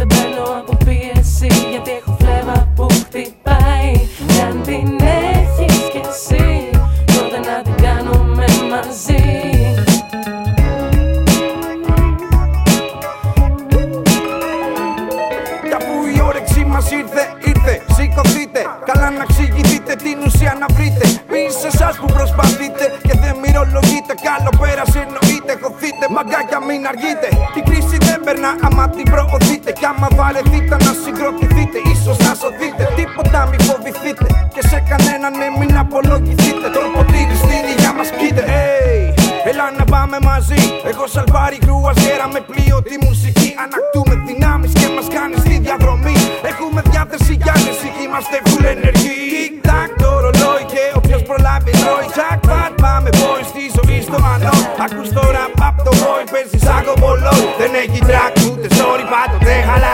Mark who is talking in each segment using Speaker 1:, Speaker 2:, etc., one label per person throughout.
Speaker 1: δεν παίρνω από πίεση Γιατί έχω φλέβα που χτυπάει Κι αν την έχεις κι εσύ Τότε να την κάνουμε μαζί
Speaker 2: Κι αφού η όρεξη μας ήρθε, ήρθε, σηκωθείτε. Καλά να εξηγηθείτε την ουσία να βρείτε. Μη σε εσάς που προσπαθείτε και δεν μυρολογείτε. Καλό πέρασε εννοείται, χωθείτε. Μαγκάκια μην αργείτε. Η κρίση δεν περνά άμα την προωθείτε. Κι άμα βαρεθείτε να συγκροτηθείτε, ίσως να σωθείτε. Τίποτα μη φοβηθείτε. Και σε κανέναν ναι, μην απολογηθείτε. Το ποτήρι στην υγεία μας πείτε. Hey, έλα να πάμε μαζί. Εγώ σαλβάρι κρούα γέρα με πλοίο τη μουσική. Ανακτούμε δυνάμεις και μας κάνει στη διαδρομή. Έχουμε διάθεση για νησί, είμαστε full ενεργοί. Τικ-τακ το ρολόι και όποιος προλάβει τρώει. Τσακ, πατ, πάμε boys στη ζωή στο ανώ. Ακούς το rap απ' το boy, παίζει σαν κομπολόι. Δεν έχει track ούτε story, πάντοτε χαλαρή.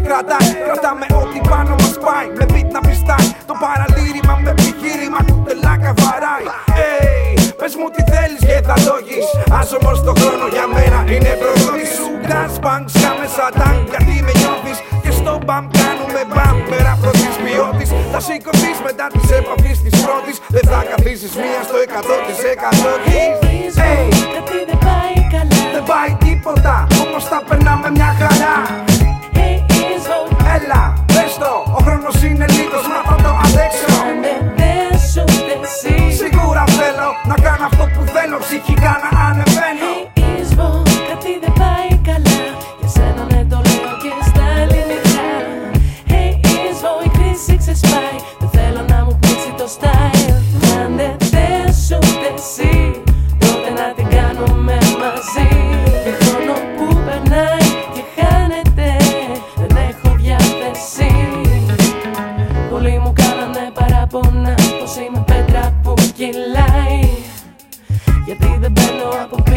Speaker 2: Όσο η κρίση κρατάει. Κρατάμε ό,τι πάνω μας πάει, με beat να πιστάει. Το παραλήρημα με επιχείρημα του τελάκα βαράει. Hey, πες μου τι θέλεις και θα το έχεις Ας όμως το χρόνο για μένα. Είναι προδότη σου. Gas bang, σκάμε σαν τάγκ γιατί με νιώθεις. Και στο μπαμ κάνουμε μπαμ. Μέρα πρώτης ποιότης Θα σηκωθείς μετά της επαφής της πρώτης. Δεν θα καθίσεις μία στο εκατό της εκατό της Hey, Я ти до мене